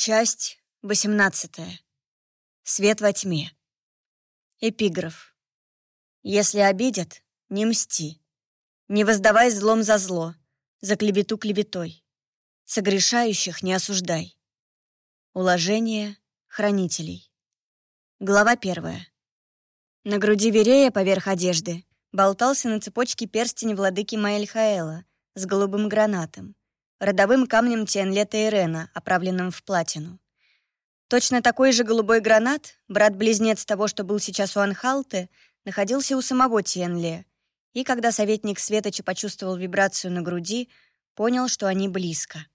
Часть 18. Свет во тьме. Эпиграф. Если обидят, не мсти. Не воздавай злом за зло, за клевету клеветой. Согрешающих не осуждай. Уложение хранителей. Глава первая. На груди Верея поверх одежды болтался на цепочке перстень владыки Маэльхаэла с голубым гранатом родовым камнем Тенлета Ирена, оправленным в платину. Точно такой же голубой гранат, брат-близнец того, что был сейчас у Анхалты, находился у самого Тенле, и когда советник Светоча почувствовал вибрацию на груди, понял, что они близко.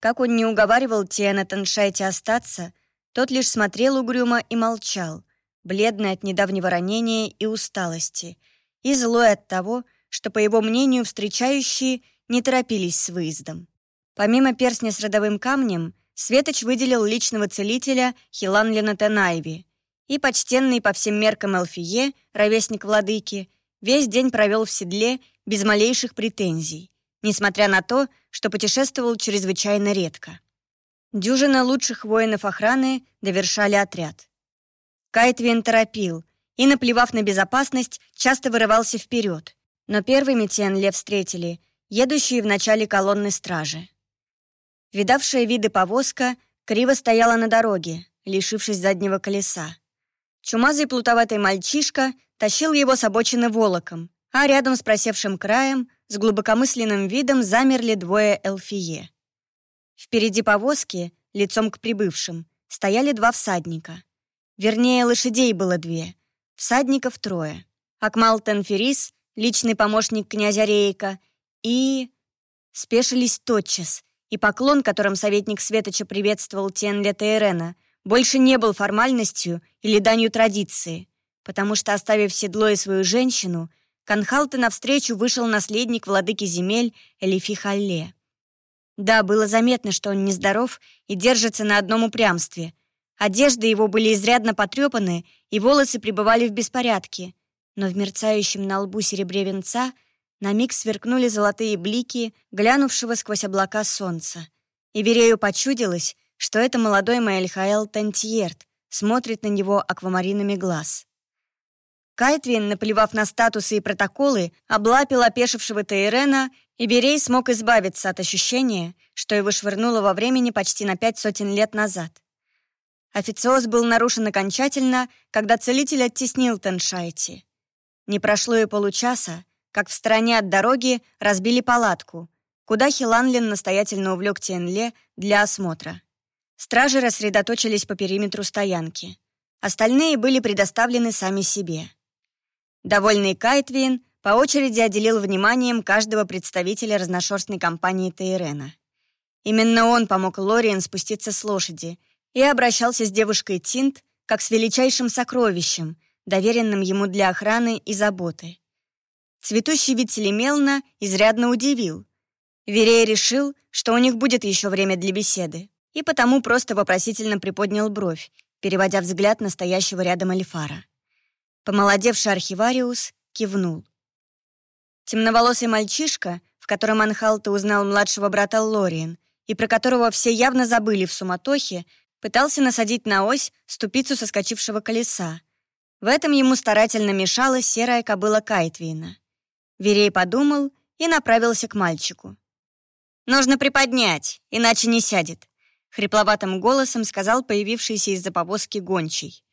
Как он не уговаривал Тиэна Таншайте остаться, тот лишь смотрел угрюмо и молчал, бледный от недавнего ранения и усталости, и злой от того, что, по его мнению, встречающие — не торопились с выездом. Помимо перстня с родовым камнем, Светоч выделил личного целителя Хиланлина Тенайви и почтенный по всем меркам Элфие, ровесник владыки, весь день провел в седле без малейших претензий, несмотря на то, что путешествовал чрезвычайно редко. Дюжина лучших воинов охраны довершали отряд. Кайтвин торопил и, наплевав на безопасность, часто вырывался вперед, но первыми Тенле встретили едущие в начале колонны стражи. Видавшая виды повозка криво стояла на дороге, лишившись заднего колеса. Чумазый плутоватый мальчишка тащил его с обочины волоком, а рядом с просевшим краем с глубокомысленным видом замерли двое эльфие. Впереди повозки, лицом к прибывшим, стояли два всадника. Вернее, лошадей было две, всадников трое. Акмал Тенферис, личный помощник князя Рейка, и... Спешились тотчас, и поклон, которым советник Светоча приветствовал Тенля Тейрена, больше не был формальностью или данью традиции, потому что, оставив седло и свою женщину, Канхалте навстречу вышел наследник владыки земель Элифи Халле. Да, было заметно, что он нездоров и держится на одном упрямстве. Одежды его были изрядно потрепаны, и волосы пребывали в беспорядке, но в мерцающем на лбу серебре венца — на миг сверкнули золотые блики, глянувшего сквозь облака солнца. И Верею почудилось, что это молодой Маэльхаэл Тантьерт смотрит на него аквамаринами глаз. Кайтвин, наплевав на статусы и протоколы, облапил опешившего Тейрена, и Берей смог избавиться от ощущения, что его швырнуло во времени почти на пять сотен лет назад. Официоз был нарушен окончательно, когда целитель оттеснил Теншайти. Не прошло и получаса, как в стороне от дороги разбили палатку, куда Хиланлин настоятельно увлек Тенле для осмотра. Стражи рассредоточились по периметру стоянки. Остальные были предоставлены сами себе. Довольный Кайтвин по очереди отделил вниманием каждого представителя разношерстной компании Тейрена. Именно он помог Лориен спуститься с лошади и обращался с девушкой Тинт как с величайшим сокровищем, доверенным ему для охраны и заботы. Цветущий вид Селемелна изрядно удивил. Верей решил, что у них будет еще время для беседы, и потому просто вопросительно приподнял бровь, переводя взгляд на стоящего рядом Эльфара. Помолодевший архивариус кивнул. Темноволосый мальчишка, в котором Анхалта узнал младшего брата Лориен, и про которого все явно забыли в суматохе, пытался насадить на ось ступицу соскочившего колеса. В этом ему старательно мешала серая кобыла Кайтвина. Верей подумал и направился к мальчику. «Нужно приподнять, иначе не сядет», — хрипловатым голосом сказал появившийся из-за повозки гончий.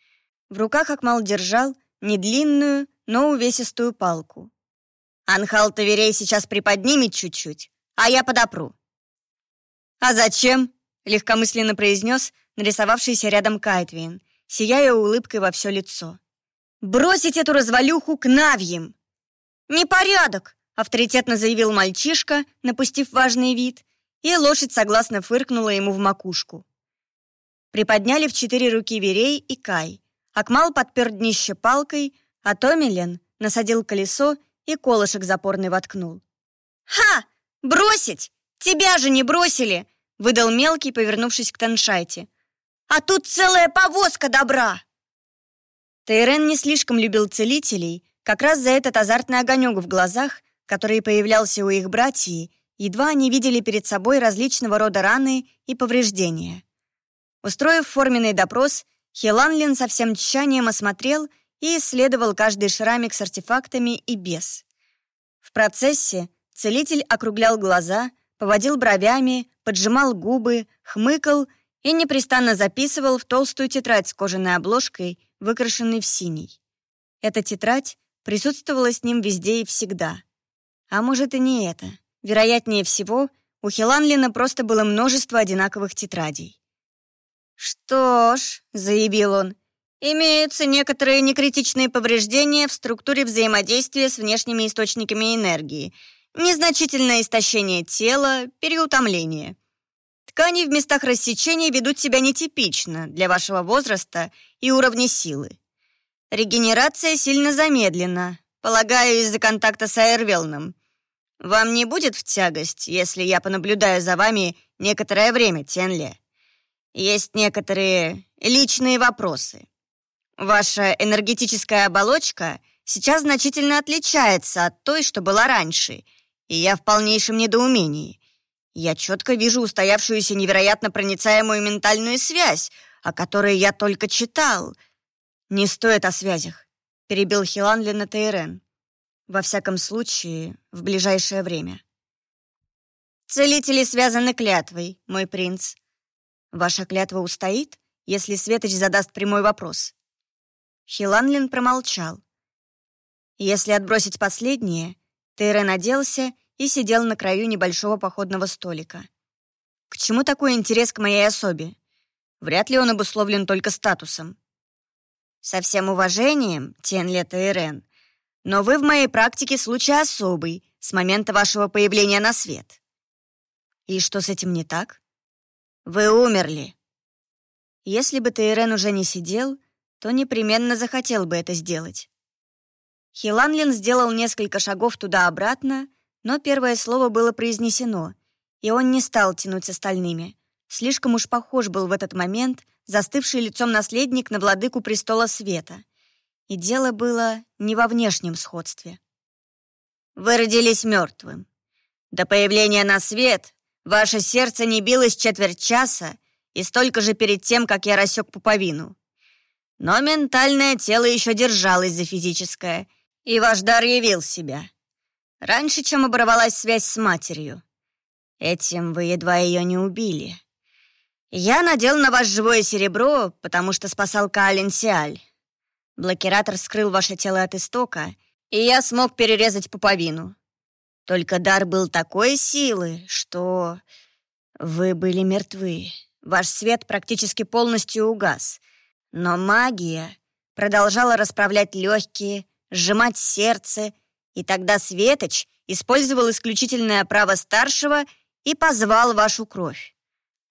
В руках Акмал держал не длинную, но увесистую палку. «Анхал Таверей сейчас приподнимет чуть-чуть, а я подопру». «А зачем?» — легкомысленно произнес нарисовавшийся рядом Кайтвин, сияя улыбкой во все лицо. «Бросить эту развалюху к Навьям!» «Непорядок!» — авторитетно заявил мальчишка, напустив важный вид, и лошадь согласно фыркнула ему в макушку. Приподняли в четыре руки Верей и Кай. Акмал подпер днище палкой, а Томилен насадил колесо и колышек запорный воткнул. «Ха! Бросить! Тебя же не бросили!» — выдал мелкий, повернувшись к Таншайте. «А тут целая повозка добра!» Тейрен не слишком любил целителей, как раз за этот азартный огонек в глазах, который появлялся у их братьев, едва они видели перед собой различного рода раны и повреждения. Устроив форменный допрос, Хиланлин со всем тщанием осмотрел и исследовал каждый шрамик с артефактами и без. В процессе целитель округлял глаза, поводил бровями, поджимал губы, хмыкал и непрестанно записывал в толстую тетрадь с кожаной обложкой, выкрашенной в синий. Эта тетрадь присутствовала с ним везде и всегда. А может и не это. Вероятнее всего, у Хиланлина просто было множество одинаковых тетрадей. «Что ж», — заявил он, — «имеются некоторые некритичные повреждения в структуре взаимодействия с внешними источниками энергии, незначительное истощение тела, переутомление. Ткани в местах рассечения ведут себя нетипично для вашего возраста и уровня силы. Регенерация сильно замедлена, полагаю, из-за контакта с Айрвелном. Вам не будет в тягость, если я понаблюдаю за вами некоторое время, Тенле? Есть некоторые личные вопросы. Ваша энергетическая оболочка сейчас значительно отличается от той, что была раньше, и я в полнейшем недоумении. Я четко вижу устоявшуюся невероятно проницаемую ментальную связь, о которой я только читал. Не стоит о связях, перебил Хиланли на Тейрен. Во всяком случае, в ближайшее время. Целители связаны клятвой, мой принц. Ваша клятва устоит, если Светоч задаст прямой вопрос. Хиланлин промолчал. Если отбросить последнее, Тейрен оделся и сидел на краю небольшого походного столика. К чему такой интерес к моей особе? Вряд ли он обусловлен только статусом. Со всем уважением, Тенлета и Рен, но вы в моей практике случай особый, с момента вашего появления на свет. И что с этим не так? Вы умерли. Если бы Тейрен уже не сидел, то непременно захотел бы это сделать. Хиланлин сделал несколько шагов туда-обратно, но первое слово было произнесено, и он не стал тянуть с остальными. Слишком уж похож был в этот момент застывший лицом наследник на владыку престола света. И дело было не во внешнем сходстве. «Вы родились мертвым. До появления на свет ваше сердце не билось четверть часа и столько же перед тем, как я рассек пуповину. Но ментальное тело еще держалось за физическое, и ваш дар явил себя. Раньше, чем оборвалась связь с матерью. Этим вы едва ее не убили. Я надел на вас живое серебро, потому что спасал Каалин Сиаль. Блокиратор скрыл ваше тело от истока, и я смог перерезать пуповину. Только дар был такой силы, что... Вы были мертвы. Ваш свет практически полностью угас. Но магия продолжала расправлять легкие, сжимать сердце и тогда Светоч использовал исключительное право старшего и позвал вашу кровь.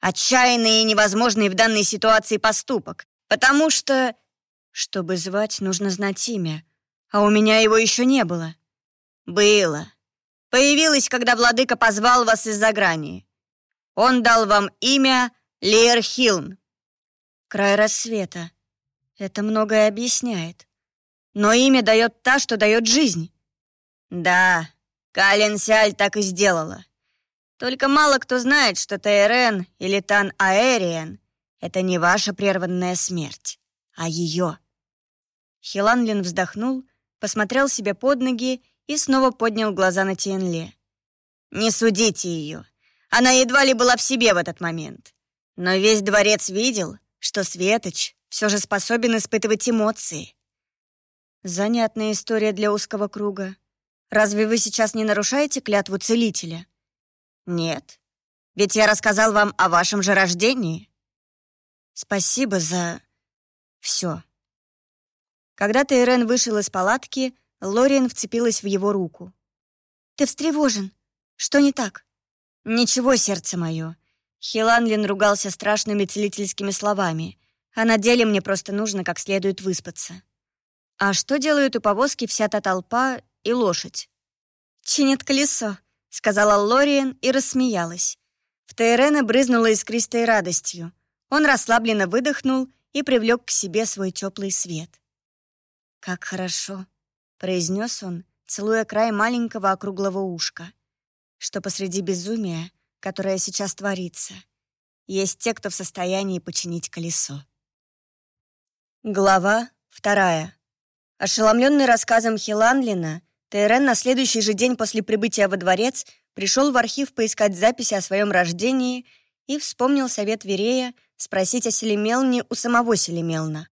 Отчаянный и невозможный в данной ситуации поступок, потому что... Чтобы звать, нужно знать имя, а у меня его еще не было. Было. Появилось, когда владыка позвал вас из-за грани. Он дал вам имя Лиер Хилн. Край рассвета. Это многое объясняет. Но имя дает та, что дает жизнь. Да, Кален Сиаль так и сделала. Только мало кто знает, что Тайрен или Тан Аэриен — это не ваша прерванная смерть, а ее. Хиланлин вздохнул, посмотрел себе под ноги и снова поднял глаза на Тиенле. «Не судите ее. Она едва ли была в себе в этот момент. Но весь дворец видел, что Светоч все же способен испытывать эмоции». Занятная история для узкого круга. Разве вы сейчас не нарушаете клятву целителя? Нет. Ведь я рассказал вам о вашем же рождении. Спасибо за... все. Когда Тейрен вышел из палатки, Лориан вцепилась в его руку. «Ты встревожен. Что не так?» «Ничего, сердце мое». Хиланлин ругался страшными целительскими словами, а на деле мне просто нужно как следует выспаться. А что делают у повозки вся та толпа и лошадь. «Чинят колесо», — сказала Лориен и рассмеялась. В Тейрена брызнула искристой радостью. Он расслабленно выдохнул и привлек к себе свой теплый свет. «Как хорошо», — произнес он, целуя край маленького округлого ушка, что посреди безумия, которое сейчас творится, есть те, кто в состоянии починить колесо. Глава вторая. Ошеломленный рассказом Хиланлина, Тейрен на следующий же день после прибытия во дворец пришел в архив поискать записи о своем рождении и вспомнил совет Верея спросить о Селемелне у самого Селемелна.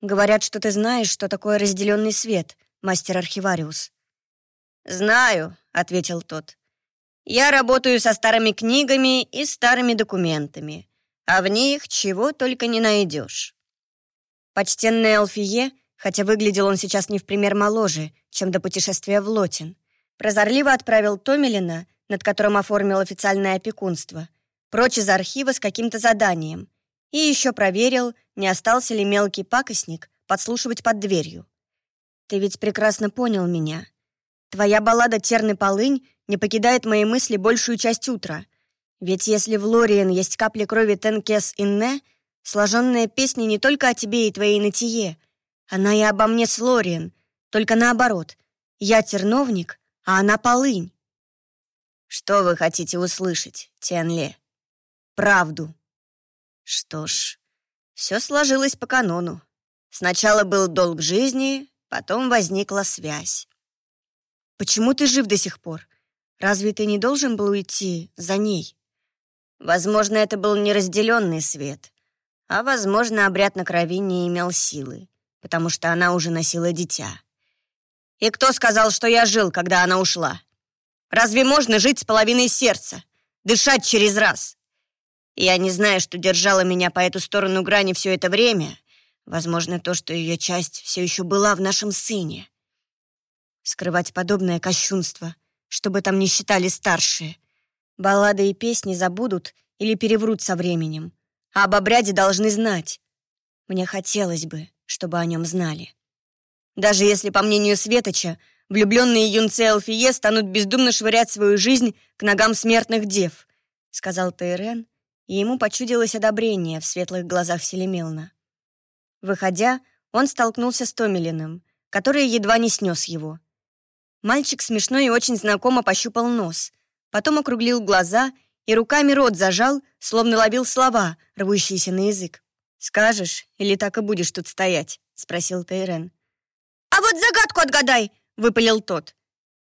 «Говорят, что ты знаешь, что такое разделенный свет, мастер-архивариус». «Знаю», — ответил тот. «Я работаю со старыми книгами и старыми документами, а в них чего только не найдешь». Почтенный Алфие хотя выглядел он сейчас не в пример моложе, чем до путешествия в Лотин. Прозорливо отправил Томилина, над которым оформил официальное опекунство, прочь из архива с каким-то заданием, и еще проверил, не остался ли мелкий пакостник подслушивать под дверью. «Ты ведь прекрасно понял меня. Твоя баллада «Терный полынь» не покидает мои мысли большую часть утра. Ведь если в Лориен есть капли крови Тенкес Инне, сложенная песня не только о тебе и твоей натие — она и обо мне с Лориен, только наоборот. Я терновник, а она полынь. Что вы хотите услышать, Тенле? Правду. Что ж, все сложилось по канону. Сначала был долг жизни, потом возникла связь. Почему ты жив до сих пор? Разве ты не должен был уйти за ней? Возможно, это был неразделенный свет, а, возможно, обряд на крови не имел силы потому что она уже носила дитя. И кто сказал, что я жил, когда она ушла? Разве можно жить с половиной сердца, дышать через раз? Я не знаю, что держало меня по эту сторону грани все это время. Возможно, то, что ее часть все еще была в нашем сыне. Скрывать подобное кощунство, чтобы там не считали старшие. Баллады и песни забудут или переврут со временем. А об обряде должны знать. Мне хотелось бы, чтобы о нем знали. Даже если, по мнению Светоча, влюбленные юнцы Элфие станут бездумно швырять свою жизнь к ногам смертных дев, сказал Тейрен, и ему почудилось одобрение в светлых глазах Селемелна. Выходя, он столкнулся с Томилиным, который едва не снес его. Мальчик смешно и очень знакомо пощупал нос, потом округлил глаза и руками рот зажал, словно ловил слова, рвущиеся на язык. «Скажешь, или так и будешь тут стоять?» — спросил Тейрен. «А вот загадку отгадай!» — выпалил тот.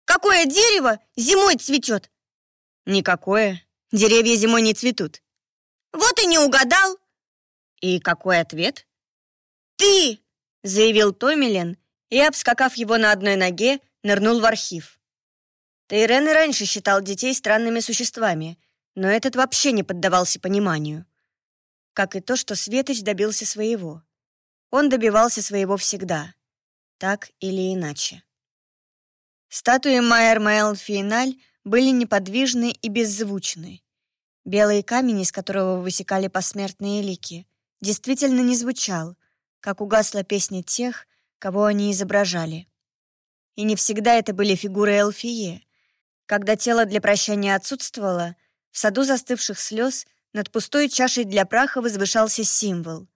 «Какое дерево зимой цветет?» «Никакое. Деревья зимой не цветут». «Вот и не угадал!» «И какой ответ?» «Ты!» — заявил Томилен и, обскакав его на одной ноге, нырнул в архив. Тейрен и раньше считал детей странными существами, но этот вообще не поддавался пониманию как и то, что Светоч добился своего. Он добивался своего всегда, так или иначе. Статуи Майер Маэл Финаль были неподвижны и беззвучны. Белый камень, из которого высекали посмертные лики, действительно не звучал, как угасла песня тех, кого они изображали. И не всегда это были фигуры Элфие. Когда тело для прощания отсутствовало, в саду застывших слез — над пустой чашей для праха возвышался символ.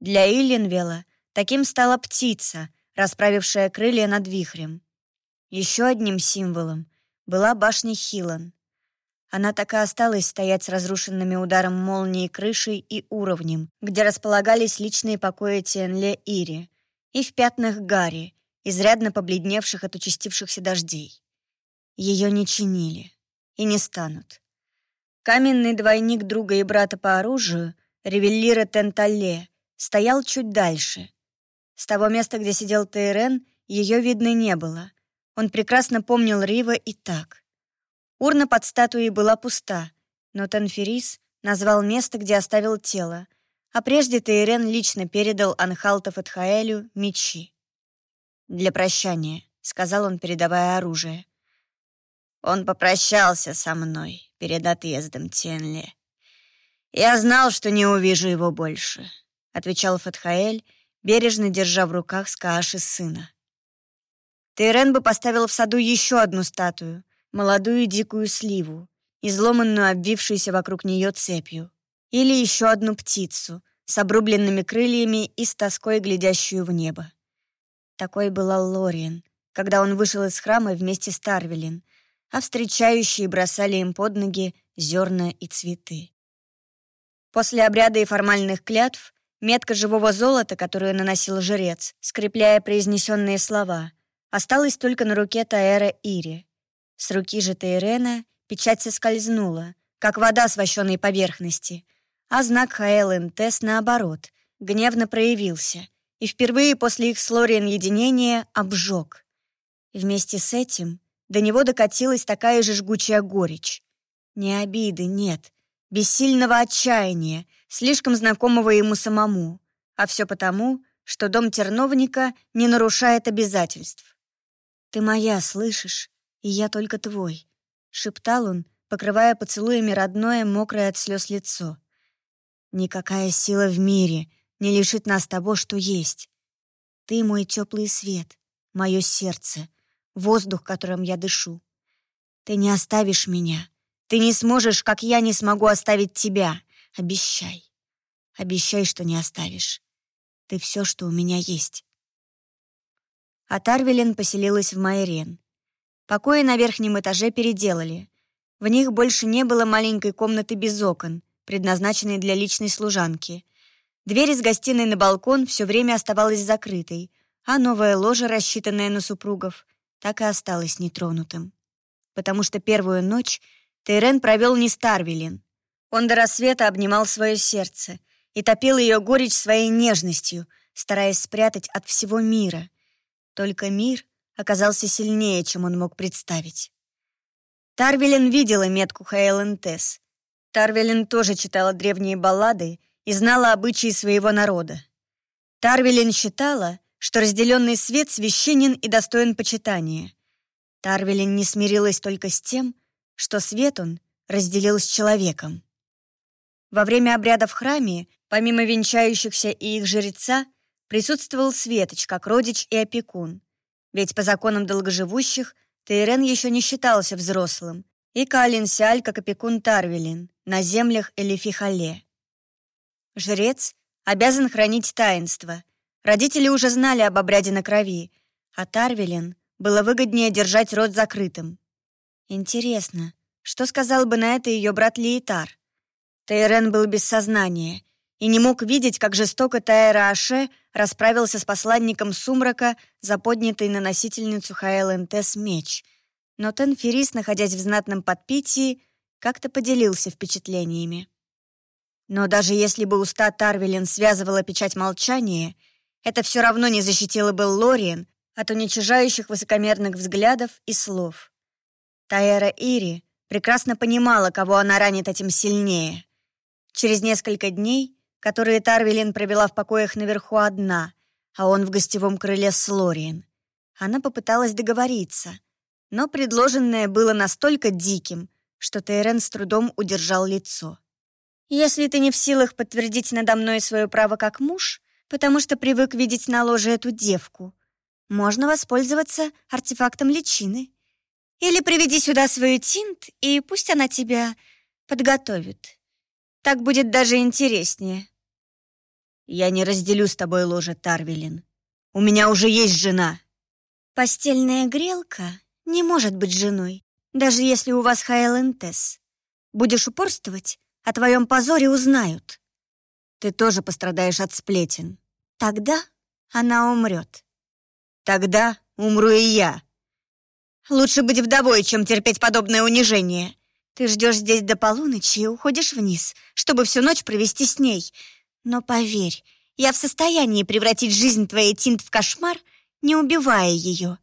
Для Илленвела таким стала птица, расправившая крылья над вихрем. Еще одним символом была башня Хилан. Она так и осталась стоять с разрушенными ударом молнии крышей и уровнем, где располагались личные покои Тенле Ири, и в пятнах Гарри, изрядно побледневших от участившихся дождей. Ее не чинили и не станут. Каменный двойник друга и брата по оружию, Ревеллира Тенталле, стоял чуть дальше. С того места, где сидел Тейрен, ее видно не было. Он прекрасно помнил Рива и так. Урна под статуей была пуста, но Танферис назвал место, где оставил тело, а прежде Тейрен лично передал Анхалтов Эдхаэлю мечи. «Для прощания», — сказал он, передавая оружие. Он попрощался со мной перед отъездом Тенли. «Я знал, что не увижу его больше», — отвечал Фатхаэль, бережно держа в руках Скааши сына. Тейрен бы поставил в саду еще одну статую, молодую дикую сливу, изломанную обвившуюся вокруг нее цепью, или еще одну птицу с обрубленными крыльями и с тоской глядящую в небо. Такой была Лориен, когда он вышел из храма вместе с Тарвелин — а встречающие бросали им под ноги зерна и цветы. После обряда и формальных клятв метка живого золота, которую наносил жрец, скрепляя произнесенные слова, осталась только на руке Таэра Ири. С руки же Тейрена печать соскользнула, как вода с вощеной поверхности, а знак Хаэл Тес, наоборот, гневно проявился и впервые после их с Лориен единения обжег. Вместе с этим до него докатилась такая же жгучая горечь. Не обиды, нет, бессильного отчаяния, слишком знакомого ему самому, а все потому, что дом терновника не нарушает обязательств. «Ты моя, слышишь? И я только твой», — шептал он, покрывая поцелуями родное, мокрое от слез лицо. «Никакая сила в мире не лишит нас того, что есть. Ты мой теплый свет, мое сердце, воздух, которым я дышу. Ты не оставишь меня, ты не сможешь, как я не смогу оставить тебя. Обещай. Обещай, что не оставишь. Ты все, что у меня есть. А Тарвелин поселилась в Майрен. Покои на верхнем этаже переделали. В них больше не было маленькой комнаты без окон, предназначенной для личной служанки. Дверь из гостиной на балкон все время оставалась закрытой, а новая ложа, рассчитанная на супругов, так и осталась нетронутым. Потому что первую ночь Тейрен провел не Старвелин. Он до рассвета обнимал свое сердце и топил ее горечь своей нежностью, стараясь спрятать от всего мира. Только мир оказался сильнее, чем он мог представить. Тарвелин видела метку Хейлен Тесс. Тарвелин тоже читала древние баллады и знала обычаи своего народа. Тарвелин считала, что разделенный свет священен и достоин почитания. Тарвелин не смирилась только с тем, что свет он разделил с человеком. Во время обряда в храме, помимо венчающихся и их жреца, присутствовал Светоч, как родич и опекун. Ведь по законам долгоживущих Тейрен еще не считался взрослым, и Калин Сиаль, как опекун Тарвелин, на землях Элифихале. Жрец обязан хранить таинство. Родители уже знали об обряде на крови, а Тарвелин было выгоднее держать рот закрытым. Интересно, что сказал бы на это ее брат Лиетар? Тейрен был без сознания и не мог видеть, как жестоко Тайра Аше расправился с посланником Сумрака за поднятый на носительницу Хаэл-Энтес меч. Но Тенферис, находясь в знатном подпитии, как-то поделился впечатлениями. Но даже если бы уста Тарвелин связывала печать молчания, это все равно не защитило бы Лориен от уничижающих высокомерных взглядов и слов. Таэра Ири прекрасно понимала, кого она ранит этим сильнее. Через несколько дней, которые Тарвелин провела в покоях наверху одна, а он в гостевом крыле с Лориен, она попыталась договориться, но предложенное было настолько диким, что Тейрен с трудом удержал лицо. «Если ты не в силах подтвердить надо мной свое право как муж, потому что привык видеть на ложе эту девку, можно воспользоваться артефактом личины», или приведи сюда свою тинт, и пусть она тебя подготовит. Так будет даже интереснее. Я не разделю с тобой ложе, Тарвелин. У меня уже есть жена. Постельная грелка не может быть женой, даже если у вас Хайлентес. Будешь упорствовать, о твоем позоре узнают. Ты тоже пострадаешь от сплетен. Тогда она умрет. Тогда умру и я. Лучше быть вдовой, чем терпеть подобное унижение. Ты ждешь здесь до полуночи и уходишь вниз, чтобы всю ночь провести с ней. Но поверь, я в состоянии превратить жизнь твоей Тинт в кошмар, не убивая ее.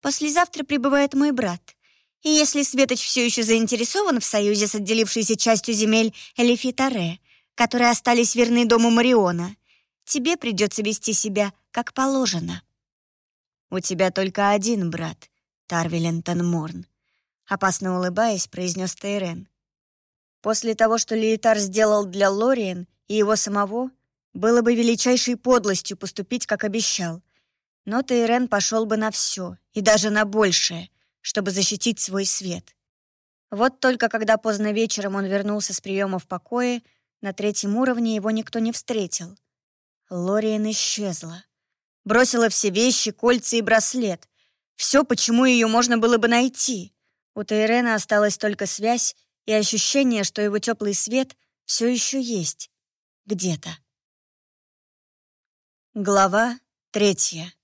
Послезавтра прибывает мой брат. И если Светоч все еще заинтересован в союзе с отделившейся частью земель Элифитаре, которые остались верны дому Мариона, тебе придется вести себя как положено. У тебя только один брат, Тарвилен Танморн», — опасно улыбаясь, произнес Тейрен. После того, что Лиетар сделал для Лориен и его самого, было бы величайшей подлостью поступить, как обещал. Но Тейрен пошел бы на все, и даже на большее, чтобы защитить свой свет. Вот только когда поздно вечером он вернулся с приема в покое, на третьем уровне его никто не встретил. Лориен исчезла. Бросила все вещи, кольца и браслет, все, почему ее можно было бы найти. У Тейрена осталась только связь и ощущение, что его теплый свет все еще есть где-то. Глава третья.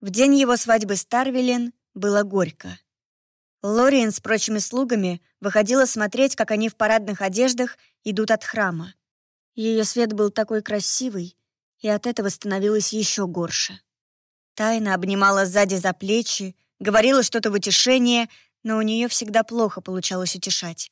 В день его свадьбы с Тарвилен было горько. Лориен с прочими слугами выходила смотреть, как они в парадных одеждах идут от храма. Ее свет был такой красивый, и от этого становилось еще горше. Тайна обнимала сзади за плечи, говорила что-то в утешение, но у нее всегда плохо получалось утешать.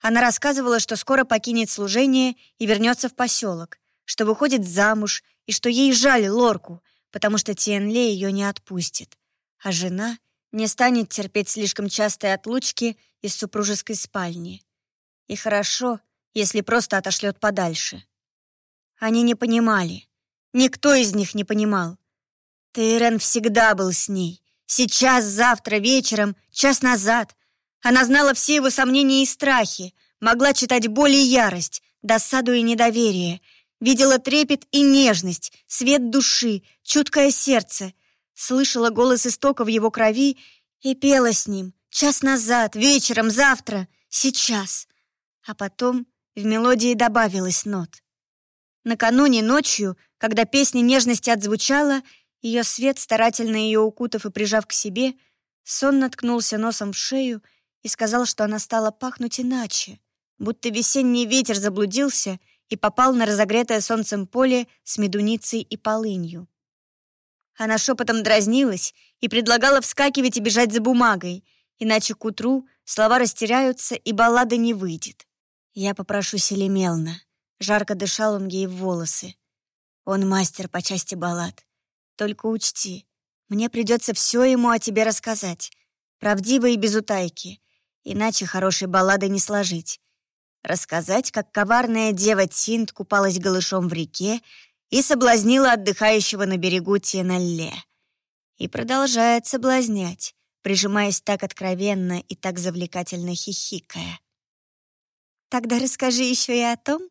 Она рассказывала, что скоро покинет служение и вернется в поселок, что выходит замуж и что ей жаль Лорку, потому что Тиенле ее не отпустит, а жена не станет терпеть слишком частые отлучки из супружеской спальни. И хорошо, если просто отошлет подальше. Они не понимали. Никто из них не понимал. Тейрен всегда был с ней. Сейчас, завтра, вечером, час назад. Она знала все его сомнения и страхи, могла читать боль и ярость, досаду и недоверие, видела трепет и нежность, свет души, чуткое сердце — слышала голос истока в его крови и пела с ним час назад, вечером, завтра, сейчас. А потом в мелодии добавилась нот. Накануне ночью, когда песня нежности отзвучала, ее свет, старательно ее укутав и прижав к себе, сон наткнулся носом в шею и сказал, что она стала пахнуть иначе, будто весенний ветер заблудился и попал на разогретое солнцем поле с медуницей и полынью. Она шепотом дразнилась и предлагала вскакивать и бежать за бумагой, иначе к утру слова растеряются и баллада не выйдет. Я попрошу Селемелна. Жарко дышал он ей в волосы. Он мастер по части баллад. Только учти, мне придется все ему о тебе рассказать. Правдиво и без утайки. Иначе хорошей баллады не сложить. Рассказать, как коварная дева Тинт купалась голышом в реке, и соблазнила отдыхающего на берегу Тиналле. И продолжает соблазнять, прижимаясь так откровенно и так завлекательно хихикая. «Тогда расскажи еще и о том»,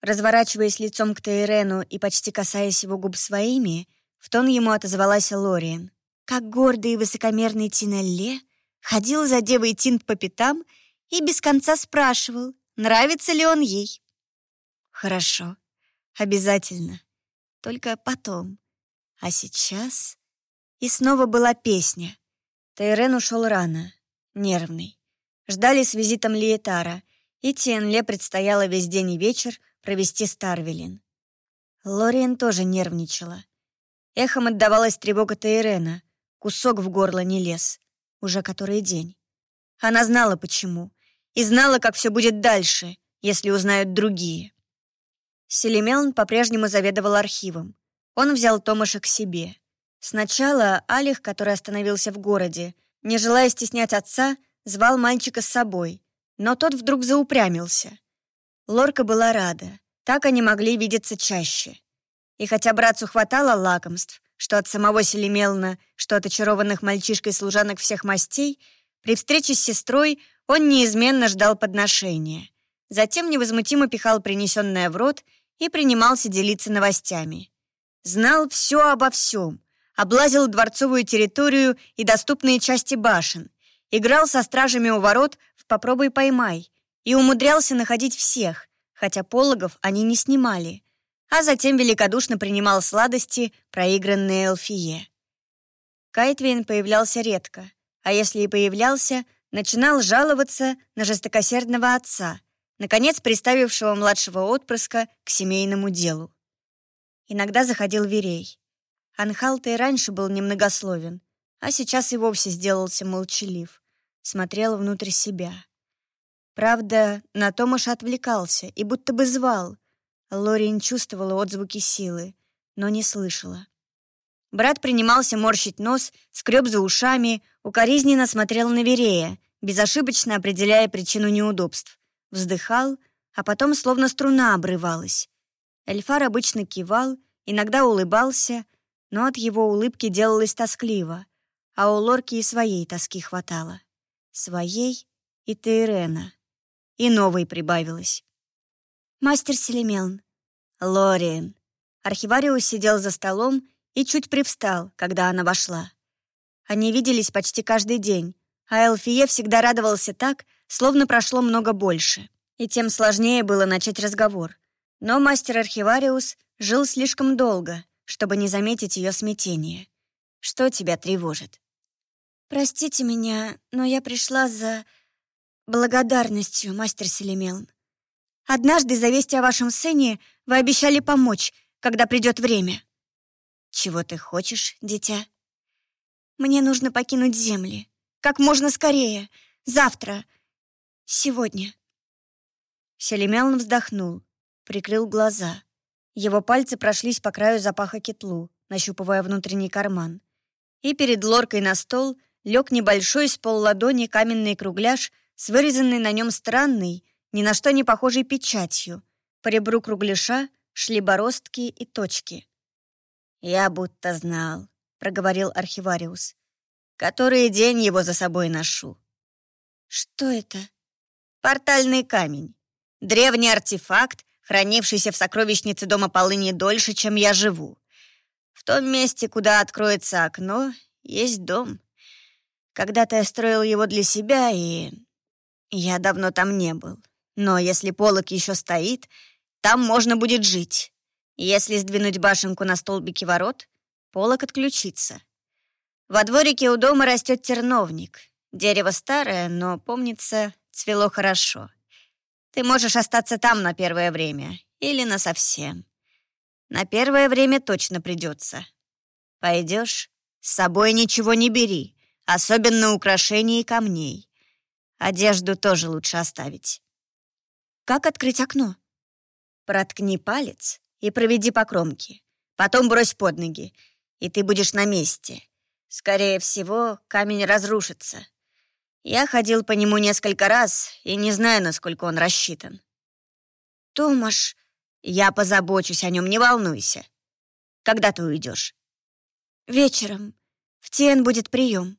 разворачиваясь лицом к Тейрену и почти касаясь его губ своими, в тон ему отозвалась Лориен. Как гордый и высокомерный Тинелле ходил за девой Тинт по пятам и без конца спрашивал, нравится ли он ей. «Хорошо, обязательно», только потом. А сейчас... И снова была песня. Тайрен ушел рано, нервный. Ждали с визитом Лиетара, и Тиенле предстояло весь день и вечер провести Старвелин. Лориен тоже нервничала. Эхом отдавалась тревога Тейрена. Кусок в горло не лез. Уже который день. Она знала, почему. И знала, как все будет дальше, если узнают другие. Селемелн по-прежнему заведовал архивом. Он взял Томаша к себе. Сначала Алих, который остановился в городе, не желая стеснять отца, звал мальчика с собой, но тот вдруг заупрямился. Лорка была рада, так они могли видеться чаще. И хотя братцу хватало лакомств, что от самого Селемелна, что от очарованных мальчишкой служанок всех мастей, при встрече с сестрой он неизменно ждал подношения. Затем невозмутимо пихал принесенное в рот и принимался делиться новостями. Знал все обо всем, облазил дворцовую территорию и доступные части башен, играл со стражами у ворот в «Попробуй поймай» и умудрялся находить всех, хотя пологов они не снимали, а затем великодушно принимал сладости, проигранные Элфие. Кайтвейн появлялся редко, а если и появлялся, начинал жаловаться на жестокосердного отца, наконец приставившего младшего отпрыска к семейному делу. Иногда заходил Верей. Анхалта и раньше был немногословен, а сейчас и вовсе сделался молчалив, смотрел внутрь себя. Правда, на Томаша отвлекался и будто бы звал. Лорин чувствовала отзвуки силы, но не слышала. Брат принимался морщить нос, скреб за ушами, укоризненно смотрел на Верея, безошибочно определяя причину неудобств вздыхал, а потом словно струна обрывалась. Эльфар обычно кивал, иногда улыбался, но от его улыбки делалось тоскливо, а у Лорки и своей тоски хватало. Своей и Тейрена. И новой прибавилось. «Мастер Селемелн». «Лориен». Архивариус сидел за столом и чуть привстал, когда она вошла. Они виделись почти каждый день, а Элфие всегда радовался так, словно прошло много больше. и тем сложнее было начать разговор. Но мастер-архивариус жил слишком долго, чтобы не заметить ее смятение. Что тебя тревожит? «Простите меня, но я пришла за благодарностью, мастер Селемелн. Однажды за весть о вашем сыне вы обещали помочь, когда придет время». «Чего ты хочешь, дитя?» «Мне нужно покинуть земли. Как можно скорее. Завтра. Сегодня». Селемелн вздохнул, прикрыл глаза. Его пальцы прошлись по краю запаха кетлу, нащупывая внутренний карман. И перед лоркой на стол лег небольшой с полладони каменный кругляш с вырезанной на нем странной, ни на что не похожей печатью. По ребру кругляша шли бороздки и точки. «Я будто знал», — проговорил архивариус. «Который день его за собой ношу». «Что это?» «Портальный камень. Древний артефакт, хранившийся в сокровищнице дома полыни дольше, чем я живу. В том месте, куда откроется окно, есть дом. Когда-то я строил его для себя, и я давно там не был. Но если полок еще стоит, там можно будет жить. Если сдвинуть башенку на столбике ворот, полок отключится. Во дворике у дома растет терновник. Дерево старое, но, помнится, цвело хорошо. Ты можешь остаться там на первое время или на совсем. На первое время точно придется. Пойдешь, с собой ничего не бери, особенно украшений и камней. Одежду тоже лучше оставить. Как открыть окно? Проткни палец и проведи по кромке. Потом брось под ноги, и ты будешь на месте. Скорее всего, камень разрушится. Я ходил по нему несколько раз и не знаю, насколько он рассчитан. Томаш, я позабочусь о нем, не волнуйся. Когда ты уйдешь? Вечером. В Тен будет прием.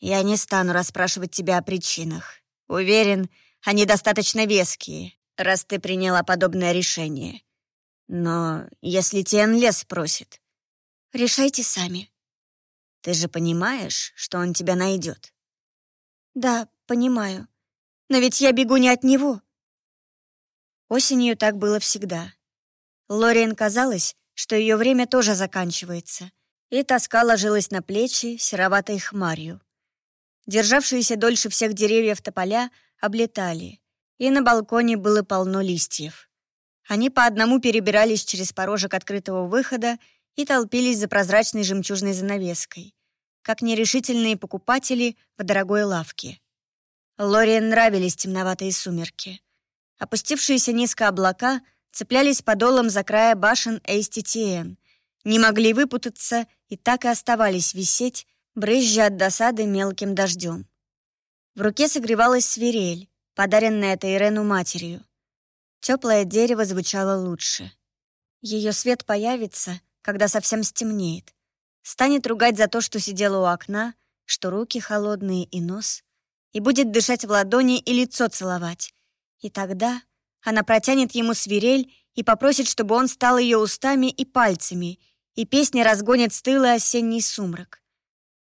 Я не стану расспрашивать тебя о причинах. Уверен, они достаточно веские, раз ты приняла подобное решение. Но если Тен лес спросит... Решайте сами. Ты же понимаешь, что он тебя найдет? Да, понимаю. Но ведь я бегу не от него. Осенью так было всегда. Лориен казалось, что ее время тоже заканчивается, и тоска ложилась на плечи сероватой хмарью. Державшиеся дольше всех деревьев тополя облетали, и на балконе было полно листьев. Они по одному перебирались через порожек открытого выхода и толпились за прозрачной жемчужной занавеской как нерешительные покупатели в дорогой лавке. Лориен нравились темноватые сумерки. Опустившиеся низко облака цеплялись подолом за края башен Эйститиен, не могли выпутаться и так и оставались висеть, брызжа от досады мелким дождем. В руке согревалась свирель, подаренная Тейрену матерью. Теплое дерево звучало лучше. Ее свет появится, когда совсем стемнеет, станет ругать за то, что сидела у окна, что руки холодные и нос, и будет дышать в ладони и лицо целовать. И тогда она протянет ему свирель и попросит, чтобы он стал ее устами и пальцами, и песня разгонит стылый осенний сумрак.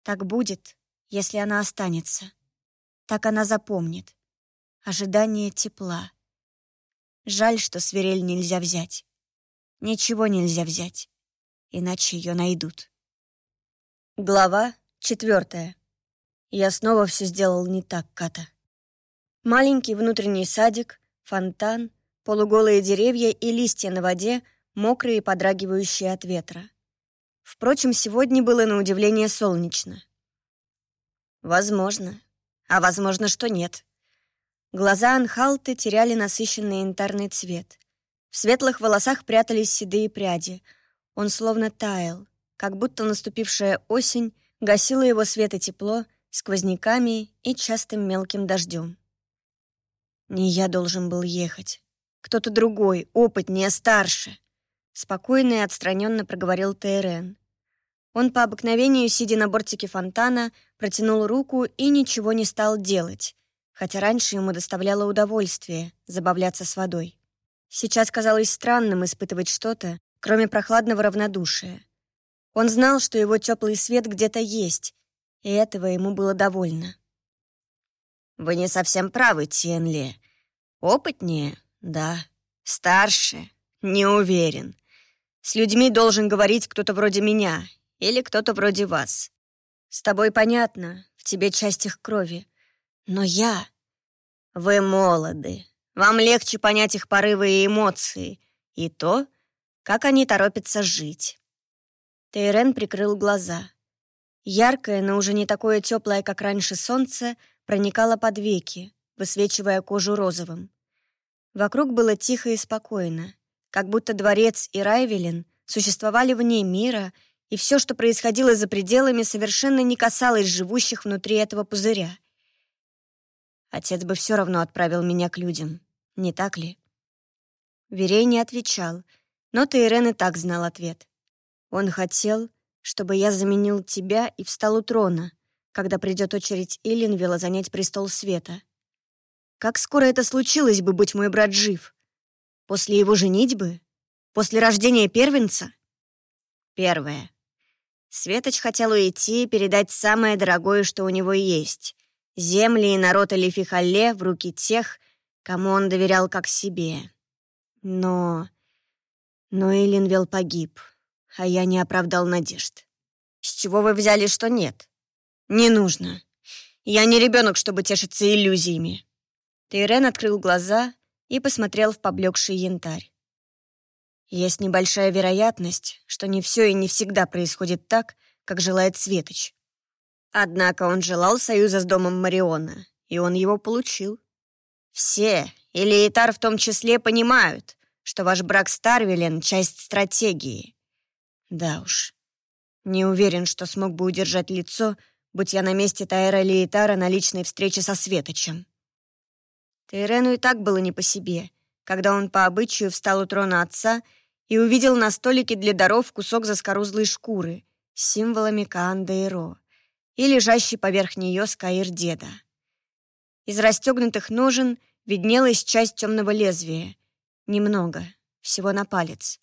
Так будет, если она останется. Так она запомнит. Ожидание тепла. Жаль, что свирель нельзя взять. Ничего нельзя взять, иначе ее найдут. Глава четвертая. Я снова все сделал не так, Ката. Маленький внутренний садик, фонтан, полуголые деревья и листья на воде, мокрые и подрагивающие от ветра. Впрочем, сегодня было на удивление солнечно. Возможно. А возможно, что нет. Глаза Анхалты теряли насыщенный янтарный цвет. В светлых волосах прятались седые пряди. Он словно таял, как будто наступившая осень гасила его свет и тепло сквозняками и частым мелким дождем. Не я должен был ехать. Кто-то другой, опытнее, старше. Спокойно и отстраненно проговорил Тейрен. Он по обыкновению, сидя на бортике фонтана, протянул руку и ничего не стал делать, хотя раньше ему доставляло удовольствие забавляться с водой. Сейчас казалось странным испытывать что-то, кроме прохладного равнодушия. Он знал, что его теплый свет где-то есть, и этого ему было довольно. «Вы не совсем правы, Тиенли. Опытнее? Да. Старше? Не уверен. С людьми должен говорить кто-то вроде меня или кто-то вроде вас. С тобой понятно, в тебе часть их крови. Но я... Вы молоды. Вам легче понять их порывы и эмоции. И то, как они торопятся жить. Тейрен прикрыл глаза. Яркое, но уже не такое теплое, как раньше солнце, проникало под веки, высвечивая кожу розовым. Вокруг было тихо и спокойно, как будто дворец и Райвелин существовали вне мира, и все, что происходило за пределами, совершенно не касалось живущих внутри этого пузыря. Отец бы все равно отправил меня к людям, не так ли? Верей не отвечал, но Тейрен и так знал ответ. Он хотел, чтобы я заменил тебя и встал у трона, когда придет очередь Иллинвилла занять престол света. Как скоро это случилось бы, будь мой брат жив? После его женитьбы? После рождения первенца? Первое. Светоч хотел уйти и передать самое дорогое, что у него есть — земли и народ Элифихалле в руки тех, кому он доверял как себе. Но... Но Эллинвелл погиб, а я не оправдал надежд. С чего вы взяли, что нет? Не нужно. Я не ребенок, чтобы тешиться иллюзиями. Тейрен открыл глаза и посмотрел в поблекший янтарь. Есть небольшая вероятность, что не все и не всегда происходит так, как желает Светоч. Однако он желал союза с домом Мариона, и он его получил. Все, или Итар в том числе, понимают, что ваш брак с Тарвелен — часть стратегии. Да уж, не уверен, что смог бы удержать лицо, будь я на месте Тайра Лиетара на личной встрече со Светочем. Тейрену и так было не по себе, когда он по обычаю встал у трона отца и увидел на столике для даров кусок заскорузлой шкуры с символами Каанда и Ро и лежащий поверх нее скаир деда. Из расстегнутых ножен виднелась часть темного лезвия. Немного, всего на палец.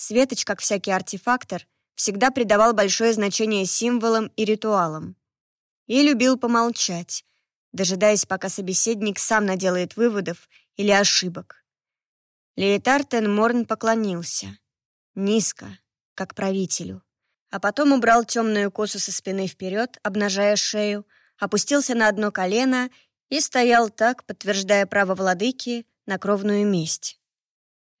Светоч, как всякий артефактор, всегда придавал большое значение символам и ритуалам. И любил помолчать, дожидаясь, пока собеседник сам наделает выводов или ошибок. Лейтар Тенморн поклонился. Низко, как правителю. А потом убрал темную косу со спины вперед, обнажая шею, опустился на одно колено и стоял так, подтверждая право владыки на кровную месть.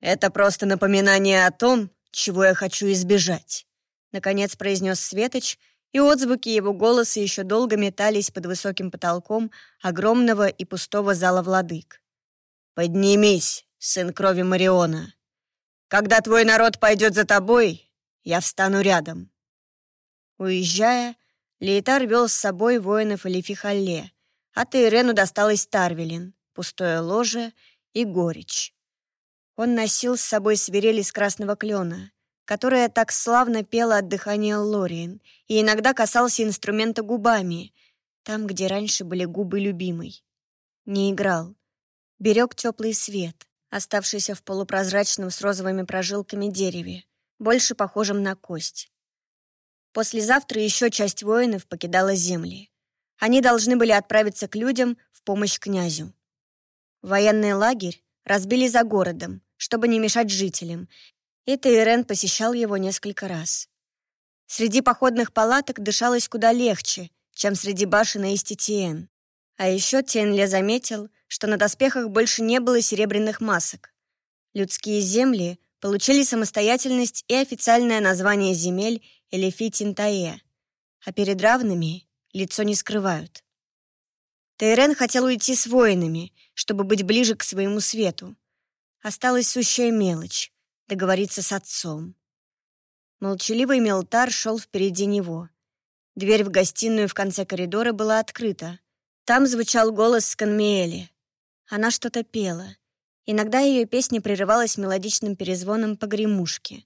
«Это просто напоминание о том, чего я хочу избежать», — наконец произнес Светоч, и отзвуки его голоса еще долго метались под высоким потолком огромного и пустого зала владык. «Поднимись, сын крови Мариона. Когда твой народ пойдет за тобой, я встану рядом». Уезжая, Лейтар вел с собой воинов Элифихалле, а Тейрену досталось Тарвелин, пустое ложе и горечь. Он носил с собой свирель из красного клена, которая так славно пела от дыхания Лориен и иногда касался инструмента губами, там, где раньше были губы любимой. Не играл. Берег теплый свет, оставшийся в полупрозрачном с розовыми прожилками дереве, больше похожем на кость. Послезавтра еще часть воинов покидала земли. Они должны были отправиться к людям в помощь князю. Военный лагерь разбили за городом, чтобы не мешать жителям, и Тейрен посещал его несколько раз. Среди походных палаток дышалось куда легче, чем среди башен и Иститиен. А еще Тенле заметил, что на доспехах больше не было серебряных масок. Людские земли получили самостоятельность и официальное название земель Элефи Тинтае, а перед равными лицо не скрывают. Тейрен хотел уйти с воинами, чтобы быть ближе к своему свету. Осталась сущая мелочь договориться с отцом. Молчаливый Мелтар шел впереди него. Дверь в гостиную в конце коридора была открыта. Там звучал голос Сканмиэли. Она что-то пела. Иногда ее песня прерывалась мелодичным перезвоном по гремушке.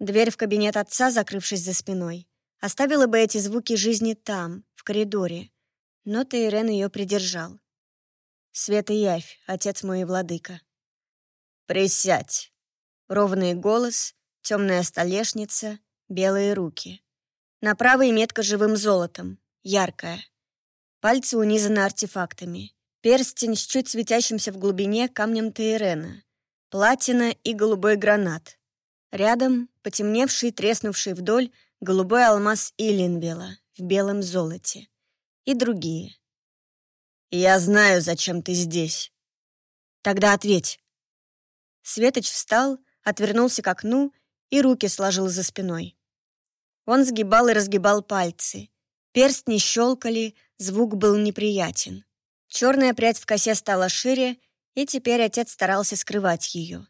Дверь в кабинет отца, закрывшись за спиной, оставила бы эти звуки жизни там, в коридоре. Но Тейрен ее придержал. «Свет и явь, отец мой и владыка». «Присядь», Ровный голос, темная столешница, белые руки. На правой метка живым золотом, яркая. Пальцы унизаны артефактами. Перстень с чуть светящимся в глубине камнем Тейрена, платина и голубой гранат. Рядом потемневший, треснувший вдоль, голубой алмаз Илинвела в белом золоте. И другие. «Я знаю, зачем ты здесь». «Тогда ответь». Светоч встал, отвернулся к окну и руки сложил за спиной. Он сгибал и разгибал пальцы. Перстни щелкали, звук был неприятен. Черная прядь в косе стала шире, и теперь отец старался скрывать ее.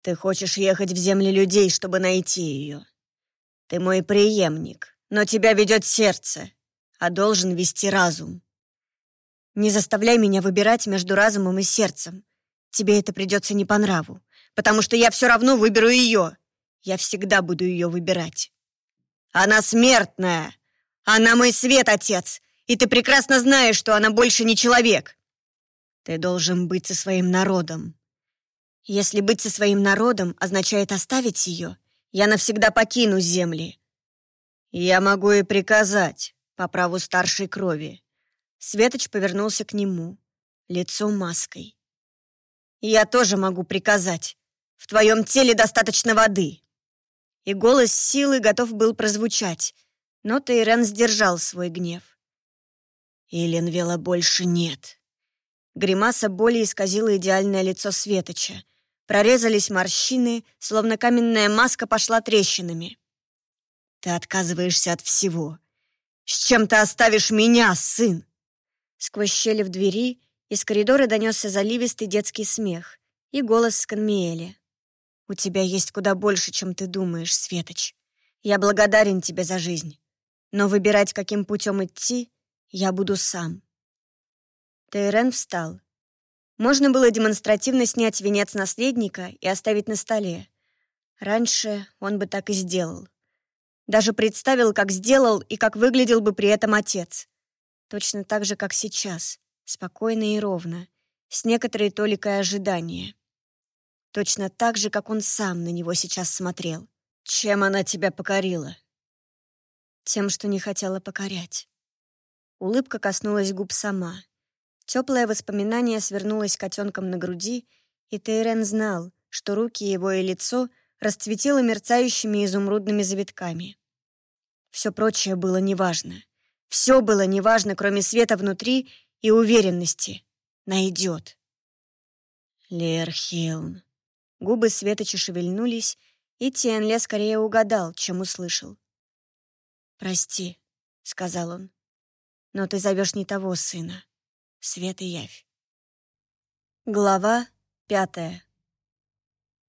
«Ты хочешь ехать в земли людей, чтобы найти ее. Ты мой преемник, но тебя ведет сердце, а должен вести разум. Не заставляй меня выбирать между разумом и сердцем. Тебе это придется не по нраву, потому что я все равно выберу ее. Я всегда буду ее выбирать. Она смертная. Она мой свет, отец, и ты прекрасно знаешь, что она больше не человек. Ты должен быть со своим народом. Если быть со своим народом означает оставить ее, я навсегда покину земли. Я могу и приказать по праву старшей крови. Светоч повернулся к нему, лицо маской. Я тоже могу приказать. В твоем теле достаточно воды. И голос силы готов был прозвучать, но Тейрен сдержал свой гнев. Иленвела больше нет. Гримаса боли исказила идеальное лицо Светоча, Прорезались морщины, словно каменная маска пошла трещинами. «Ты отказываешься от всего. С чем ты оставишь меня, сын?» Сквозь щели в двери из коридора донесся заливистый детский смех и голос Сканмиэля. «У тебя есть куда больше, чем ты думаешь, Светоч. Я благодарен тебе за жизнь. Но выбирать, каким путем идти, я буду сам». Тейрен встал. Можно было демонстративно снять венец наследника и оставить на столе. Раньше он бы так и сделал. Даже представил, как сделал и как выглядел бы при этом отец. Точно так же, как сейчас, спокойно и ровно, с некоторой толикой ожидания. Точно так же, как он сам на него сейчас смотрел. Чем она тебя покорила? Тем, что не хотела покорять. Улыбка коснулась губ сама. Теплое воспоминание свернулось котенком на груди, и Тейрен знал, что руки его и лицо расцветило мерцающими изумрудными завитками. Все прочее было неважно. Все было неважно, кроме света внутри и уверенности. Найдет. Лерхилн. Губы Светоча шевельнулись, и Тиенле скорее угадал, чем услышал. «Прости», — сказал он, — «но ты зовешь не того сына. Свет и явь. Глава пятая.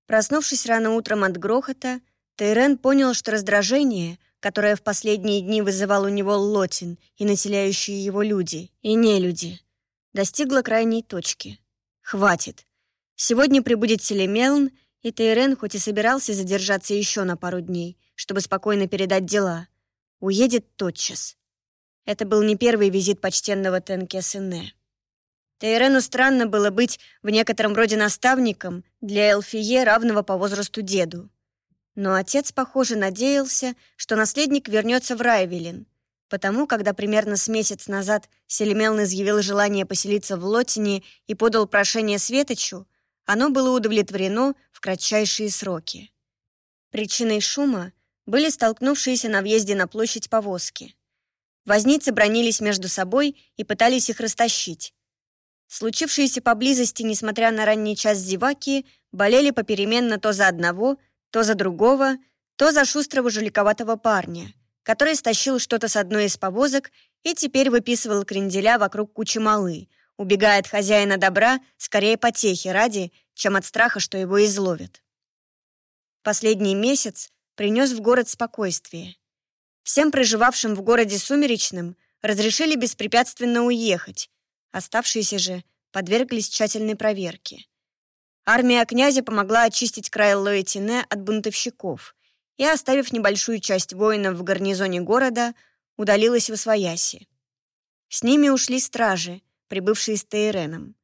Проснувшись рано утром от грохота, Тейрен понял, что раздражение, которое в последние дни вызывал у него Лотин и населяющие его люди, и не люди, достигло крайней точки. Хватит. Сегодня прибудет Селемелн, и Тейрен, хоть и собирался задержаться еще на пару дней, чтобы спокойно передать дела, уедет тотчас. Это был не первый визит почтенного Тенке Сене. Тейрену странно было быть в некотором роде наставником для Элфие, равного по возрасту деду. Но отец, похоже, надеялся, что наследник вернется в Райвелин, потому, когда примерно с месяц назад Селемелн изъявил желание поселиться в Лотине и подал прошение Светочу, оно было удовлетворено в кратчайшие сроки. Причиной шума были столкнувшиеся на въезде на площадь повозки. Возницы бронились между собой и пытались их растащить, Случившиеся поблизости, несмотря на ранний час зеваки, болели попеременно то за одного, то за другого, то за шустрого жуликоватого парня, который стащил что-то с одной из повозок и теперь выписывал кренделя вокруг кучи малы, убегая от хозяина добра скорее потехи ради, чем от страха, что его изловят. Последний месяц принес в город спокойствие. Всем проживавшим в городе Сумеречным разрешили беспрепятственно уехать, Оставшиеся же подверглись тщательной проверке. Армия князя помогла очистить край Лоэтине от бунтовщиков и, оставив небольшую часть воинов в гарнизоне города, удалилась в Освояси. С ними ушли стражи, прибывшие с Тейреном.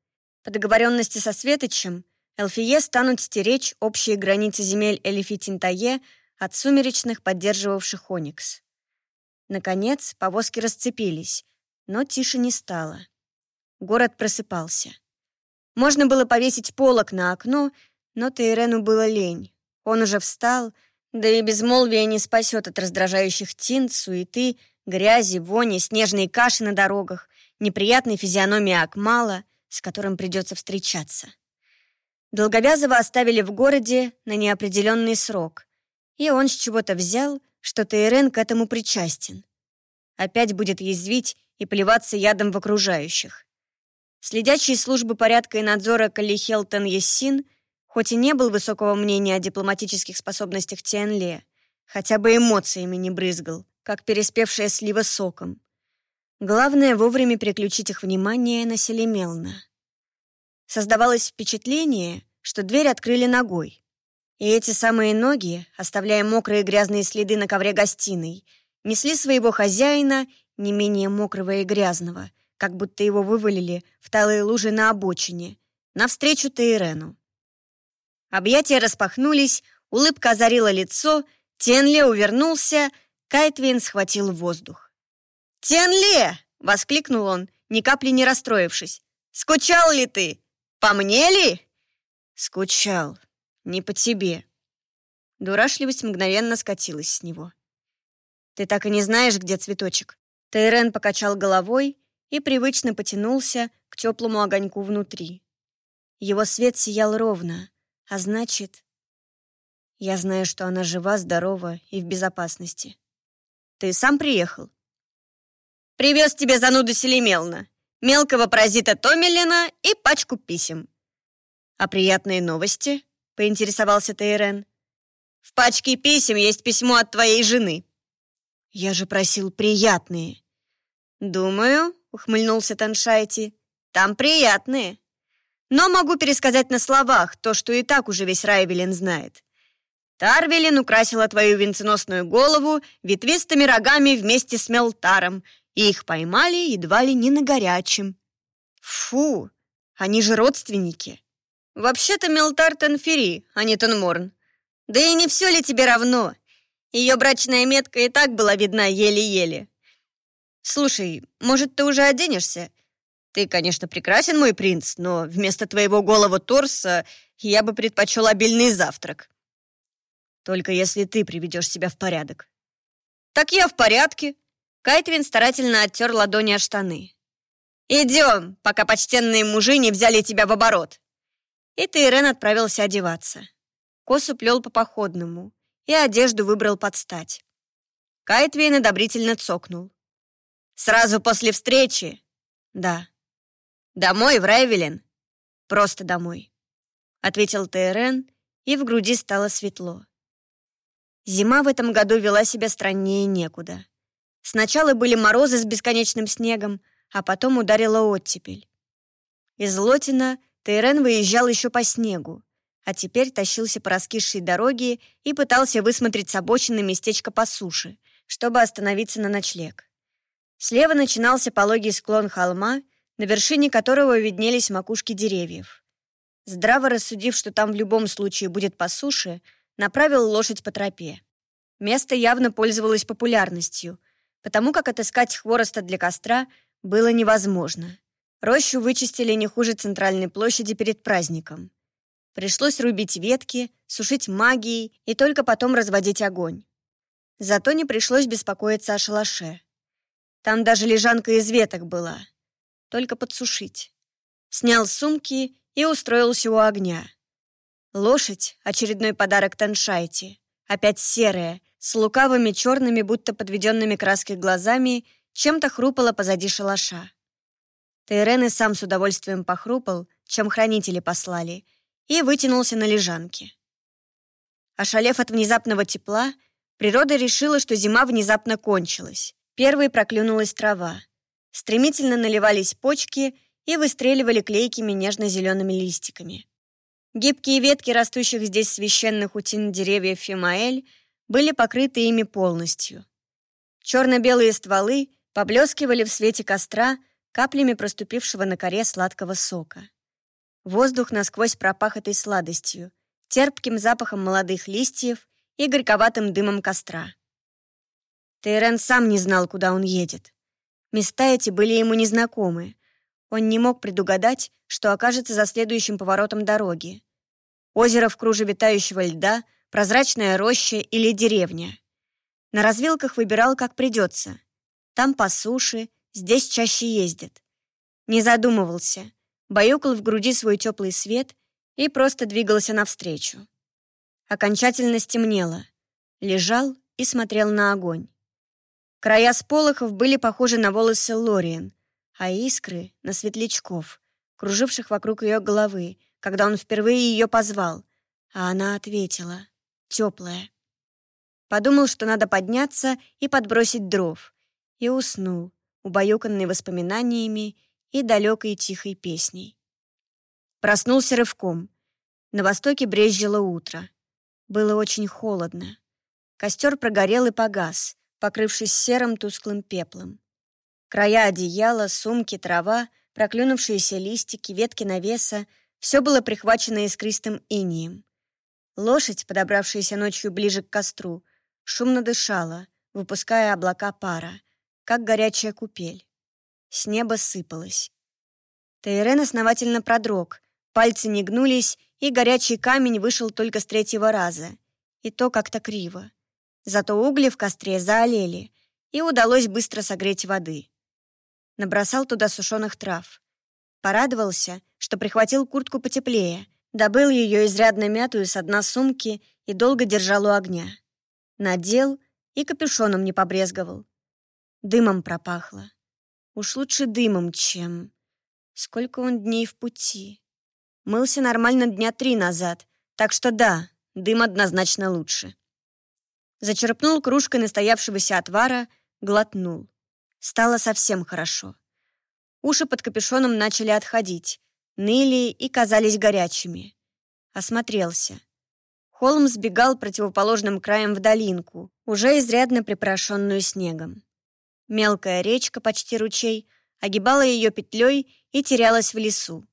По договоренности со Светочем Элфие станут стеречь общие границы земель Элифитинтае от сумеречных, поддерживавших Оникс. Наконец, повозки расцепились, но тише не стало. Город просыпался. Можно было повесить полок на окно, но Тейрену было лень. Он уже встал, да и безмолвие не спасет от раздражающих тин, суеты, грязи, вони, снежной каши на дорогах, неприятной физиономии Акмала, с которым придется встречаться. Долговязого оставили в городе на неопределенный срок, и он с чего-то взял, что Тейрен к этому причастен. Опять будет язвить и плеваться ядом в окружающих. Следящий службы порядка и надзора Калихелтон Ессин хоть и не был высокого мнения о дипломатических способностях Тианле, хотя бы эмоциями не брызгал, как переспевшая слива соком. Главное — вовремя переключить их внимание на Селемелна. Создавалось впечатление, что дверь открыли ногой. И эти самые ноги, оставляя мокрые грязные следы на ковре гостиной, несли своего хозяина, не менее мокрого и грязного, как будто его вывалили в талые лужи на обочине, навстречу Тейрену. Объятия распахнулись, улыбка озарила лицо, Тенле увернулся, Кайтвин схватил воздух. «Тенле!» — воскликнул он, ни капли не расстроившись. «Скучал ли ты? По мне ли?» «Скучал. Не по тебе». Дурашливость мгновенно скатилась с него. «Ты так и не знаешь, где цветочек?» Тейрен покачал головой и привычно потянулся к теплому огоньку внутри. Его свет сиял ровно, а значит... Я знаю, что она жива, здорова и в безопасности. Ты сам приехал? Привез тебе зануду Селемелна, мелкого паразита Томилина и пачку писем. А приятные новости? Поинтересовался Тейрен. В пачке писем есть письмо от твоей жены. Я же просил приятные. Думаю, ухмыльнулся Таншайти, там приятные. Но могу пересказать на словах то, что и так уже весь Райвелин знает. Тарвелин украсила твою венценосную голову ветвистыми рогами вместе с Мелтаром, и их поймали едва ли не на горячем. Фу, они же родственники. Вообще-то Мелтар Танфери, а не Танморн. Да и не все ли тебе равно? Ее брачная метка и так была видна еле-еле. Слушай, может, ты уже оденешься? Ты, конечно, прекрасен, мой принц, но вместо твоего голого торса я бы предпочел обильный завтрак. Только если ты приведешь себя в порядок. Так я в порядке. Кайтвин старательно оттер ладони о штаны. «Идем, пока почтенные мужи не взяли тебя в оборот». И Тейрен отправился одеваться. Косу плел по походному и одежду выбрал под стать. Кайтвейн одобрительно цокнул. «Сразу после встречи?» «Да». «Домой, в Райвелин?» «Просто домой», — ответил Тейрен, и в груди стало светло. Зима в этом году вела себя страннее некуда. Сначала были морозы с бесконечным снегом, а потом ударила оттепель. Из Лотина Тейрен выезжал еще по снегу, а теперь тащился по раскисшей дороге и пытался высмотреть с обочины местечко по суше, чтобы остановиться на ночлег. Слева начинался пологий склон холма, на вершине которого виднелись макушки деревьев. Здраво рассудив, что там в любом случае будет по суше, направил лошадь по тропе. Место явно пользовалось популярностью, потому как отыскать хвороста для костра было невозможно. Рощу вычистили не хуже центральной площади перед праздником. Пришлось рубить ветки, сушить магией и только потом разводить огонь. Зато не пришлось беспокоиться о шалаше. Там даже лежанка из веток была. Только подсушить. Снял сумки и устроился у огня. Лошадь — очередной подарок Таншайте. Опять серая, с лукавыми черными, будто подведенными краской глазами, чем-то хрупала позади шалаша. Тейрен и сам с удовольствием похрупал, чем хранители послали, и вытянулся на лежанке. Ошалев от внезапного тепла, природа решила, что зима внезапно кончилась. Первой проклюнулась трава. Стремительно наливались почки и выстреливали клейкими нежно-зелеными листиками. Гибкие ветки растущих здесь священных утин деревьев Фимаэль были покрыты ими полностью. Черно-белые стволы поблескивали в свете костра каплями проступившего на коре сладкого сока. Воздух насквозь пропах этой сладостью, терпким запахом молодых листьев и горьковатым дымом костра. Тейрен сам не знал, куда он едет. Места эти были ему незнакомы. Он не мог предугадать, что окажется за следующим поворотом дороги. Озеро в круже витающего льда, прозрачная роща или деревня. На развилках выбирал, как придется. Там по суше, здесь чаще ездит. Не задумывался, баюкал в груди свой теплый свет и просто двигался навстречу. Окончательно стемнело. Лежал и смотрел на огонь. Края сполохов были похожи на волосы Лориен, а искры — на светлячков, круживших вокруг ее головы, когда он впервые ее позвал, а она ответила, теплая. Подумал, что надо подняться и подбросить дров, и уснул, убаюканный воспоминаниями и далекой тихой песней. Проснулся рывком. На востоке брезжило утро. Было очень холодно. Костер прогорел и погас, покрывшись серым тусклым пеплом. Края одеяла, сумки, трава, проклюнувшиеся листики, ветки навеса — все было прихвачено искристым инием. Лошадь, подобравшаяся ночью ближе к костру, шумно дышала, выпуская облака пара, как горячая купель. С неба сыпалось. Тейрен основательно продрог, пальцы не гнулись, и горячий камень вышел только с третьего раза. И то как-то криво. Зато угли в костре заолели, и удалось быстро согреть воды. Набросал туда сушеных трав. Порадовался, что прихватил куртку потеплее, добыл ее изрядно мятую с дна сумки и долго держал у огня. Надел и капюшоном не побрезговал. Дымом пропахло. Уж лучше дымом, чем... Сколько он дней в пути. Мылся нормально дня три назад, так что да, дым однозначно лучше. Зачерпнул кружкой настоявшегося отвара, глотнул. Стало совсем хорошо. Уши под капюшоном начали отходить, ныли и казались горячими. Осмотрелся. Холм сбегал противоположным краем в долинку, уже изрядно припорошенную снегом. Мелкая речка, почти ручей, огибала ее петлей и терялась в лесу.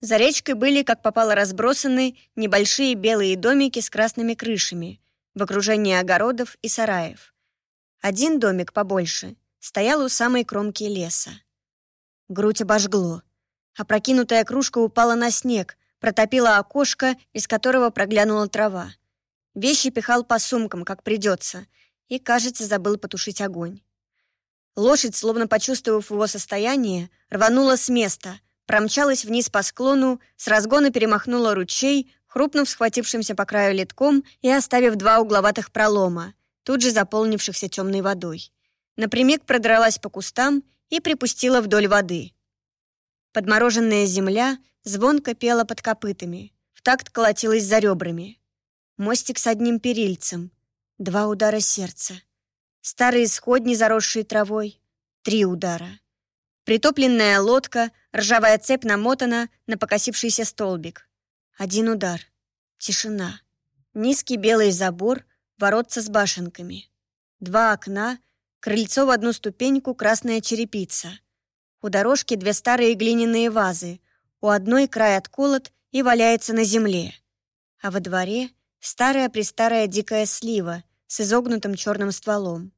За речкой были, как попало, разбросаны небольшие белые домики с красными крышами, в окружении огородов и сараев. Один домик побольше стоял у самой кромки леса. Грудь обожгло. Опрокинутая кружка упала на снег, протопила окошко, из которого проглянула трава. Вещи пихал по сумкам, как придется, и, кажется, забыл потушить огонь. Лошадь, словно почувствовав его состояние, рванула с места, промчалась вниз по склону, с разгона перемахнула ручей, хрупнув схватившимся по краю литком и оставив два угловатых пролома, тут же заполнившихся темной водой. Напрямик продралась по кустам и припустила вдоль воды. Подмороженная земля звонко пела под копытами, в такт колотилась за ребрами. Мостик с одним перильцем, два удара сердца. Старые сходни, заросшие травой, три удара. Притопленная лодка, ржавая цепь намотана на покосившийся столбик. Один удар. Тишина. Низкий белый забор, воротца с башенками. Два окна, крыльцо в одну ступеньку, красная черепица. У дорожки две старые глиняные вазы. У одной край отколот и валяется на земле. А во дворе старая-престарая дикая слива с изогнутым черным стволом.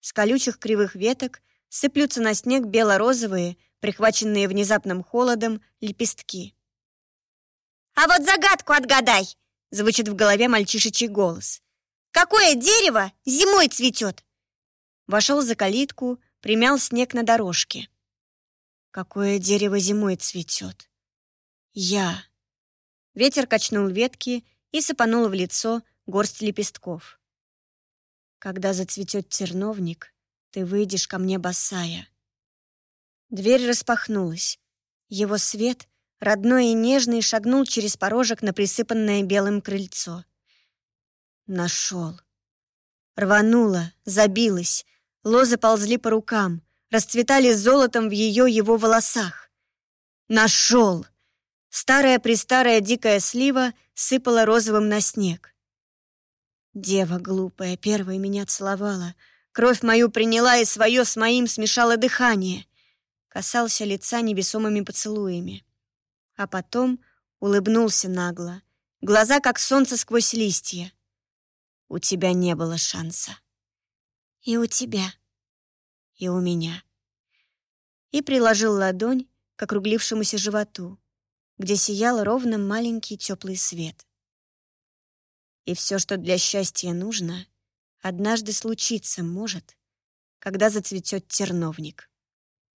С колючих кривых веток сыплются на снег бело-розовые, прихваченные внезапным холодом, лепестки. «А вот загадку отгадай!» — звучит в голове мальчишечий голос. «Какое дерево зимой цветет?» Вошел за калитку, примял снег на дорожке. «Какое дерево зимой цветет?» «Я!» Ветер качнул ветки и сыпанул в лицо горсть лепестков. «Когда зацветет терновник, ты выйдешь ко мне босая». Дверь распахнулась. Его свет — родной и нежный, шагнул через порожек на присыпанное белым крыльцо. Нашел. Рванула, забилась, лозы ползли по рукам, расцветали золотом в ее его волосах. Нашел! Старая-престарая дикая слива сыпала розовым на снег. Дева глупая первая меня целовала, кровь мою приняла и свое с моим смешала дыхание. Касался лица невесомыми поцелуями а потом улыбнулся нагло. Глаза, как солнце сквозь листья. У тебя не было шанса. И у тебя. И у меня. И приложил ладонь к округлившемуся животу, где сиял ровно маленький теплый свет. И все, что для счастья нужно, однажды случиться может, когда зацветет терновник.